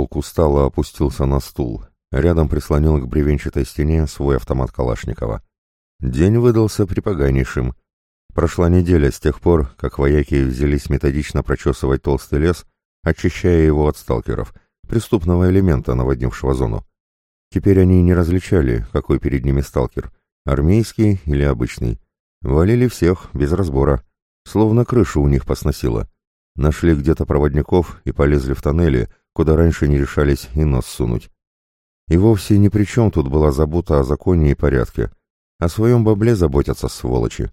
Волк устало опустился на стул. Рядом прислонил к бревенчатой стене свой автомат Калашникова. День выдался припоганейшим. Прошла неделя с тех пор, как вояки взялись методично прочесывать толстый лес, очищая его от сталкеров, преступного элемента, наводнившего зону. Теперь они не различали, какой перед ними сталкер, армейский или обычный. Валили всех, без разбора, словно крышу у них посносило. Нашли где-то проводников и полезли в тоннели, куда раньше не решались и нос сунуть. И вовсе ни при чем тут была забота о законе и порядке. О своем бабле заботятся сволочи.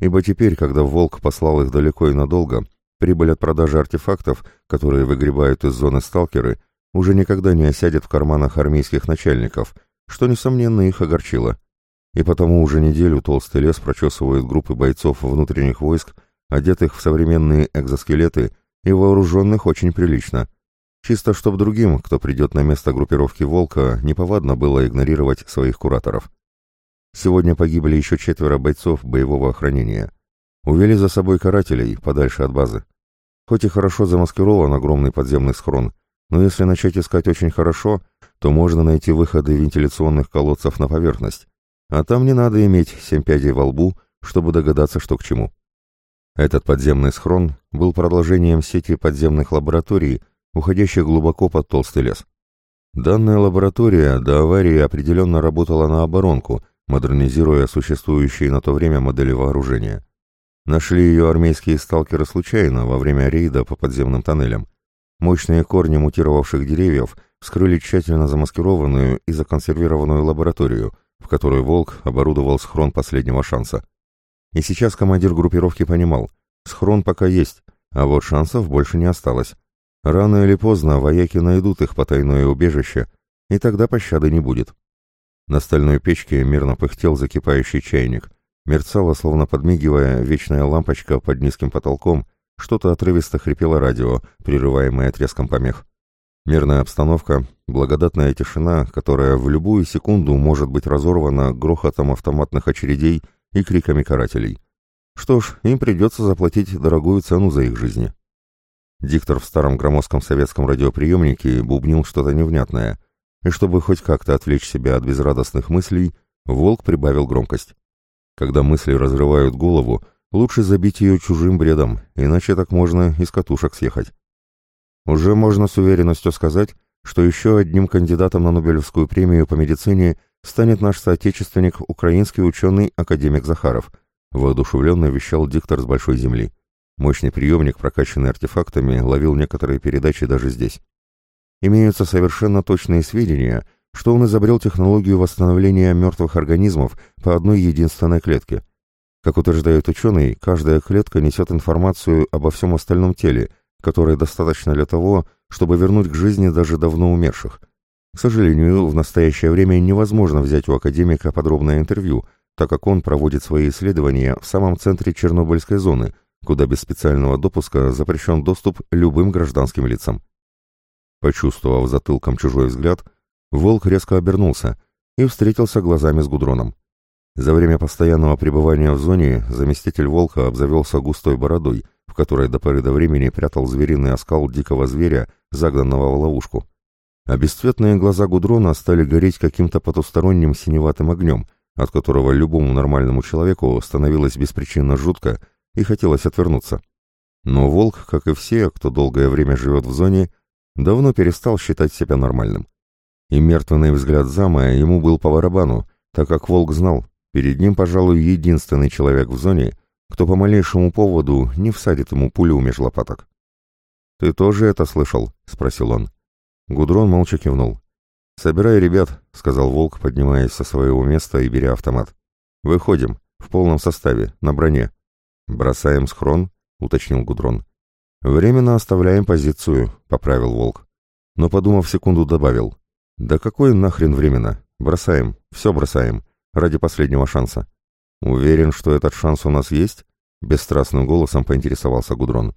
Ибо теперь, когда Волк послал их далеко и надолго, прибыль от продажи артефактов, которые выгребают из зоны сталкеры, уже никогда не осядет в карманах армейских начальников, что, несомненно, их огорчило. И потому уже неделю толстый лес прочесывает группы бойцов внутренних войск, одетых в современные экзоскелеты и вооруженных очень прилично. Чисто чтоб другим, кто придет на место группировки «Волка», неповадно было игнорировать своих кураторов. Сегодня погибли еще четверо бойцов боевого охранения. Увели за собой карателей подальше от базы. Хоть и хорошо замаскирован огромный подземный схрон, но если начать искать очень хорошо, то можно найти выходы вентиляционных колодцев на поверхность. А там не надо иметь семь пядей во лбу, чтобы догадаться, что к чему. Этот подземный схрон был продолжением сети подземных лабораторий, уходящих глубоко под толстый лес. Данная лаборатория до аварии определенно работала на оборонку, модернизируя существующие на то время модели вооружения. Нашли ее армейские сталкеры случайно во время рейда по подземным тоннелям. Мощные корни мутировавших деревьев вскрыли тщательно замаскированную и законсервированную лабораторию, в которой «Волк» оборудовал схрон последнего шанса. И сейчас командир группировки понимал, схрон пока есть, а вот шансов больше не осталось. Рано или поздно вояки найдут их потайное убежище, и тогда пощады не будет. На стальной печке мирно пыхтел закипающий чайник. Мерцала, словно подмигивая, вечная лампочка под низким потолком, что-то отрывисто хрипело радио, прерываемое треском помех. Мирная обстановка, благодатная тишина, которая в любую секунду может быть разорвана грохотом автоматных очередей и криками карателей. Что ж, им придется заплатить дорогую цену за их жизни. Диктор в старом громоздком советском радиоприемнике бубнил что-то невнятное, и чтобы хоть как-то отвлечь себя от безрадостных мыслей, волк прибавил громкость. Когда мысли разрывают голову, лучше забить ее чужим бредом, иначе так можно из катушек съехать. Уже можно с уверенностью сказать, что еще одним кандидатом на Нобелевскую премию по медицине станет наш соотечественник, украинский ученый академик Захаров, воодушевленно вещал диктор с Большой Земли. Мощный приемник, прокачанный артефактами, ловил некоторые передачи даже здесь. Имеются совершенно точные сведения, что он изобрел технологию восстановления мертвых организмов по одной единственной клетке. Как утверждает ученый, каждая клетка несет информацию обо всем остальном теле, которой достаточно для того, чтобы вернуть к жизни даже давно умерших. К сожалению, в настоящее время невозможно взять у академика подробное интервью, так как он проводит свои исследования в самом центре Чернобыльской зоны, куда без специального допуска запрещен доступ любым гражданским лицам. Почувствовав затылком чужой взгляд, волк резко обернулся и встретился глазами с Гудроном. За время постоянного пребывания в зоне заместитель волка обзавелся густой бородой, в которой до поры до времени прятал звериный оскал дикого зверя, загнанного в ловушку а бесцветные глаза Гудрона стали гореть каким-то потусторонним синеватым огнем, от которого любому нормальному человеку становилось беспричинно жутко и хотелось отвернуться. Но волк, как и все, кто долгое время живет в зоне, давно перестал считать себя нормальным. И мертвенный взгляд зама ему был по барабану, так как волк знал, перед ним, пожалуй, единственный человек в зоне, кто по малейшему поводу не всадит ему пулю меж лопаток. «Ты тоже это слышал?» — спросил он. Гудрон молча кивнул. «Собирай ребят», — сказал Волк, поднимаясь со своего места и беря автомат. «Выходим, в полном составе, на броне». «Бросаем схрон», — уточнил Гудрон. «Временно оставляем позицию», — поправил Волк. Но, подумав секунду, добавил. «Да какой нахрен временно? Бросаем, все бросаем, ради последнего шанса». «Уверен, что этот шанс у нас есть?» — бесстрастным голосом поинтересовался Гудрон.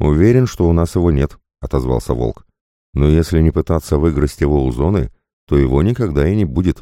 «Уверен, что у нас его нет», — отозвался Волк. Но если не пытаться выиграть его у зоны, то его никогда и не будет.